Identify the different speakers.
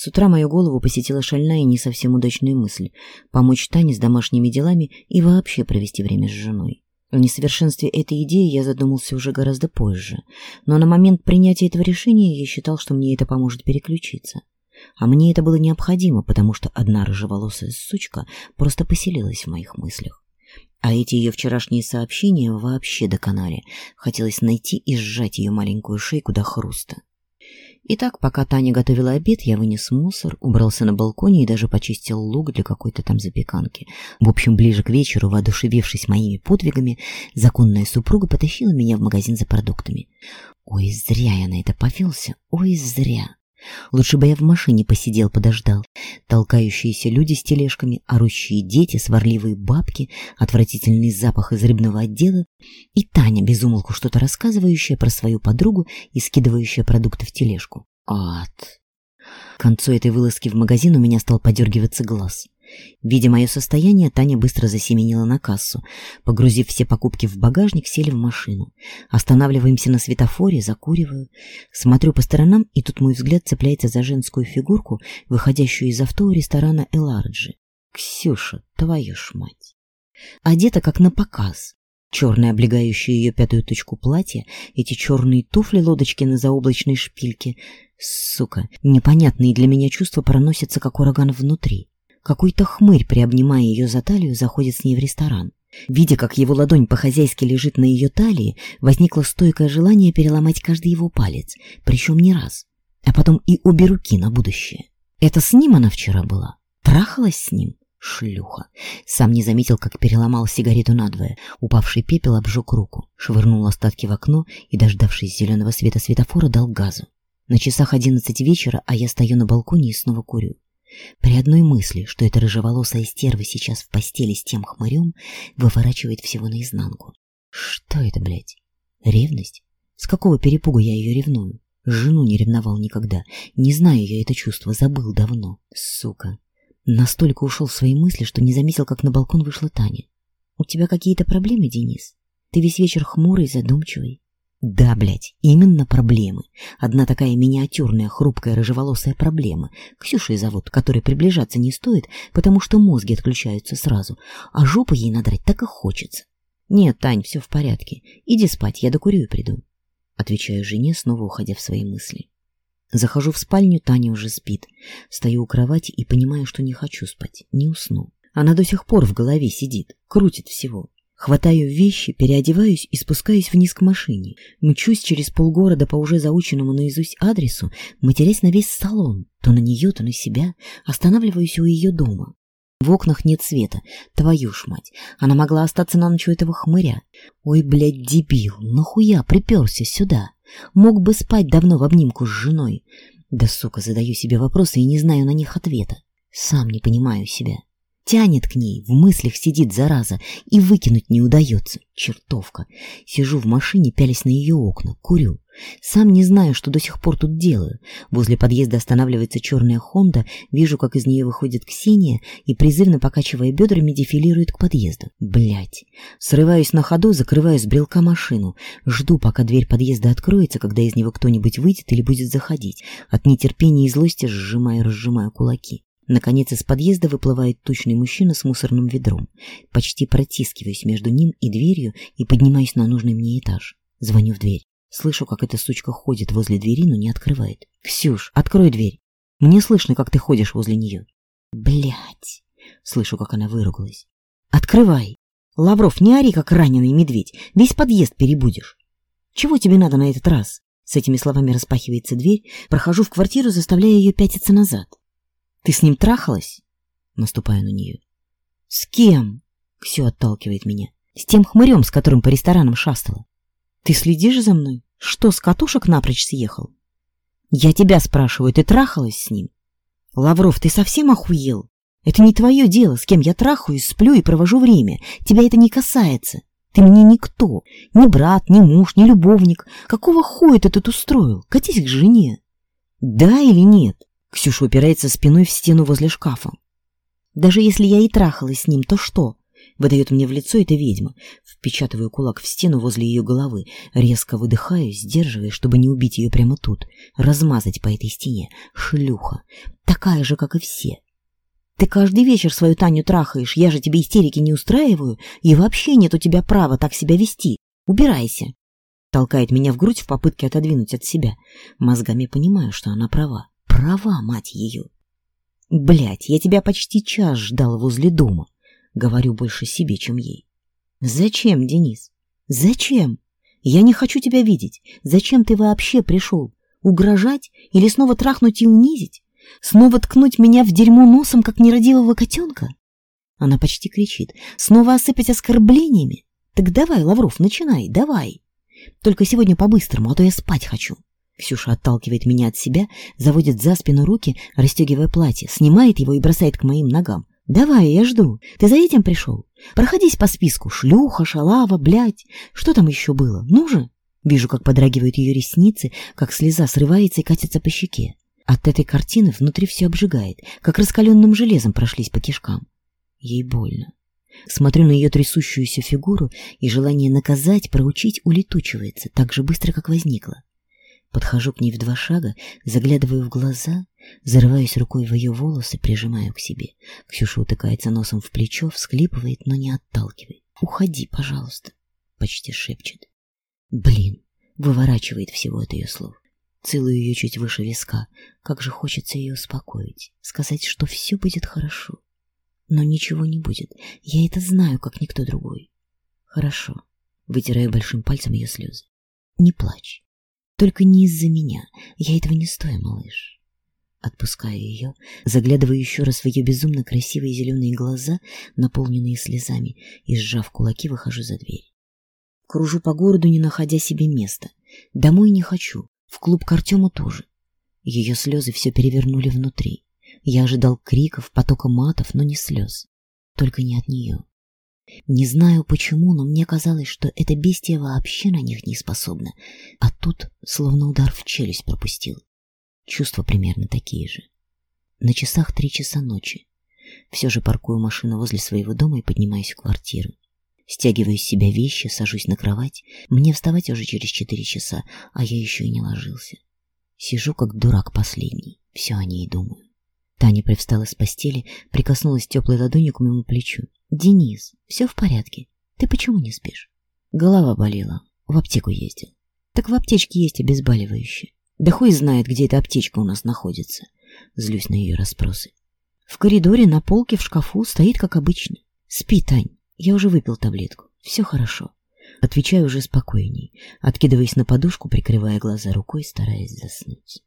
Speaker 1: С утра мою голову посетила шальная и не совсем удачная мысль помочь Тане с домашними делами и вообще провести время с женой. О несовершенстве этой идеи я задумался уже гораздо позже, но на момент принятия этого решения я считал, что мне это поможет переключиться. А мне это было необходимо, потому что одна рыжеволосая сучка просто поселилась в моих мыслях. А эти ее вчерашние сообщения вообще до доконали. Хотелось найти и сжать ее маленькую шейку до хруста. И так, пока Таня готовила обед, я вынес мусор, убрался на балконе и даже почистил лук для какой-то там запеканки. В общем, ближе к вечеру, воодушевившись моими подвигами, законная супруга потащила меня в магазин за продуктами. Ой, зря я на это пофился, ой, зря. Лучше бы я в машине посидел, подождал. Толкающиеся люди с тележками, орущие дети, сварливые бабки, отвратительный запах из рыбного отдела и Таня, безумолку что-то рассказывающая про свою подругу и скидывающая продукты в тележку. Ад! К концу этой вылазки в магазин у меня стал подергиваться глаз. Видя мое состояние, Таня быстро засеменила на кассу. Погрузив все покупки в багажник, сели в машину. Останавливаемся на светофоре, закуриваю. Смотрю по сторонам, и тут мой взгляд цепляется за женскую фигурку, выходящую из авто у ресторана Эларджи. Ксюша, твою ж мать! Одета как на показ. Черное, облегающее ее пятую точку платье, эти черные туфли-лодочки на заоблачной шпильке. Сука, непонятные для меня чувства проносятся, как ураган внутри. Какой-то хмырь, приобнимая ее за талию, заходит с ней в ресторан. Видя, как его ладонь по-хозяйски лежит на ее талии, возникло стойкое желание переломать каждый его палец, причем не раз, а потом и обе руки на будущее. Это с ним она вчера была? Трахалась с ним? Шлюха. Сам не заметил, как переломал сигарету надвое. Упавший пепел обжег руку, швырнул остатки в окно и, дождавшись зеленого света светофора, дал газу. На часах одиннадцать вечера, а я стою на балконе и снова курю. При одной мысли, что эта рыжеволосая стерва сейчас в постели с тем хмырем, выворачивает всего наизнанку. Что это, блядь? Ревность? С какого перепуга я ее ревную? Жену не ревновал никогда. Не знаю я это чувство, забыл давно. Сука. Настолько ушел в свои мысли, что не заметил, как на балкон вышла Таня. «У тебя какие-то проблемы, Денис? Ты весь вечер хмурый, задумчивый. Да, блядь, именно проблемы. Одна такая миниатюрная, хрупкая, рыжеволосая проблема. Ксюшей зовут, которой приближаться не стоит, потому что мозги отключаются сразу, а жопу ей надрать так и хочется. Нет, Тань, все в порядке. Иди спать, я докурю и приду. Отвечаю жене, снова уходя в свои мысли. Захожу в спальню, Таня уже спит. Стою у кровати и понимаю, что не хочу спать, не усну. Она до сих пор в голове сидит, крутит всего. Хватаю вещи, переодеваюсь и спускаюсь вниз к машине. Мчусь через полгорода по уже заученному наизусть адресу, матерясь на весь салон, то на нее, то на себя. Останавливаюсь у ее дома. В окнах нет света. Твою ж мать. Она могла остаться на ночь у этого хмыря. Ой, блядь, дебил, нахуя приперся сюда? Мог бы спать давно в обнимку с женой. Да, сука, задаю себе вопросы и не знаю на них ответа. Сам не понимаю себя тянет к ней, в мыслях сидит зараза, и выкинуть не удается. Чертовка. Сижу в машине, пялись на ее окна, курю. Сам не знаю, что до сих пор тут делаю. Возле подъезда останавливается черная «Хонда», вижу, как из нее выходит Ксения и, призывно покачивая бедрами, дефилирует к подъезду. Блять. Срываюсь на ходу, закрываю с брелка машину. Жду, пока дверь подъезда откроется, когда из него кто-нибудь выйдет или будет заходить. От нетерпения и злости сжимаю и разжимаю кулаки. Наконец из подъезда выплывает тучный мужчина с мусорным ведром. Почти протискиваюсь между ним и дверью и поднимаюсь на нужный мне этаж. Звоню в дверь. Слышу, как эта сучка ходит возле двери, но не открывает. «Ксюш, открой дверь! Мне слышно, как ты ходишь возле нее!» «Блядь!» Слышу, как она выругалась. «Открывай! Лавров, не ори, как раненый медведь! Весь подъезд перебудешь!» «Чего тебе надо на этот раз?» С этими словами распахивается дверь, прохожу в квартиру, заставляя ее пятиться назад. Ты с ним трахалась? Наступаю на нее. С кем? Ксю отталкивает меня. С тем хмырем, с которым по ресторанам шастала. Ты следишь за мной? Что, с катушек напрочь съехал? Я тебя спрашиваю, ты трахалась с ним? Лавров, ты совсем охуел? Это не твое дело, с кем я трахаюсь, сплю и провожу время. Тебя это не касается. Ты мне никто. Ни брат, ни муж, ни любовник. Какого хуя ты тут устроил? Катись к жене. Да или нет? Ксюша упирается спиной в стену возле шкафа. Даже если я и трахалась с ним, то что? Выдает мне в лицо эта ведьма. Впечатываю кулак в стену возле ее головы. Резко выдыхаю, сдерживая, чтобы не убить ее прямо тут. Размазать по этой стене. Шлюха. Такая же, как и все. Ты каждый вечер свою Таню трахаешь. Я же тебе истерики не устраиваю. И вообще нет у тебя права так себя вести. Убирайся. Толкает меня в грудь в попытке отодвинуть от себя. Мозгами понимаю, что она права. Права, мать ее. Блять, я тебя почти час ждал возле дома. Говорю больше себе, чем ей. Зачем, Денис? Зачем? Я не хочу тебя видеть. Зачем ты вообще пришел? Угрожать или снова трахнуть и унизить? Снова ткнуть меня в дерьмо носом, как нерадивого котенка? Она почти кричит. Снова осыпать оскорблениями? Так давай, Лавров, начинай, давай. Только сегодня по-быстрому, а то я спать хочу. Ксюша отталкивает меня от себя, заводит за спину руки, расстегивая платье, снимает его и бросает к моим ногам. «Давай, я жду. Ты за этим пришел? Проходись по списку. Шлюха, шалава, блядь. Что там еще было? Ну же!» Вижу, как подрагивают ее ресницы, как слеза срывается и катится по щеке. От этой картины внутри все обжигает, как раскаленным железом прошлись по кишкам. Ей больно. Смотрю на ее трясущуюся фигуру, и желание наказать, проучить улетучивается так же быстро, как возникло. Подхожу к ней в два шага, заглядываю в глаза, зарываюсь рукой в ее волосы, прижимаю к себе. Ксюша утыкается носом в плечо, всклипывает, но не отталкивает. «Уходи, пожалуйста», — почти шепчет. «Блин!» — выворачивает всего от ее слов. Целую ее чуть выше виска. Как же хочется ее успокоить, сказать, что все будет хорошо. Но ничего не будет. Я это знаю, как никто другой. «Хорошо», — вытираю большим пальцем ее слезы. «Не плачь. Только не из-за меня. Я этого не стою, малыш. Отпускаю ее, заглядываю еще раз в ее безумно красивые зеленые глаза, наполненные слезами, и, сжав кулаки, выхожу за дверь. Кружу по городу, не находя себе места. Домой не хочу, в клуб к Артему тоже. Ее слезы все перевернули внутри. Я ожидал криков, потока матов, но не слез. Только не от нее. Не знаю почему, но мне казалось, что это бестия вообще на них не способно, а тут словно удар в челюсть пропустил. Чувства примерно такие же. На часах три часа ночи. Все же паркую машину возле своего дома и поднимаюсь в квартиру. Стягиваю из себя вещи, сажусь на кровать. Мне вставать уже через четыре часа, а я еще и не ложился. Сижу как дурак последний, все о ней думаю. Таня привстала с постели, прикоснулась теплой ладонью к моему плечу. «Денис, все в порядке. Ты почему не спишь?» «Голова болела. В аптеку ездил». «Так в аптечке есть обезболивающее. Да хуй знает, где эта аптечка у нас находится». Злюсь на ее расспросы. В коридоре на полке в шкафу стоит, как обычно. «Спи, Тань. Я уже выпил таблетку. Все хорошо». Отвечаю уже спокойней, откидываясь на подушку, прикрывая глаза рукой, стараясь заснуть.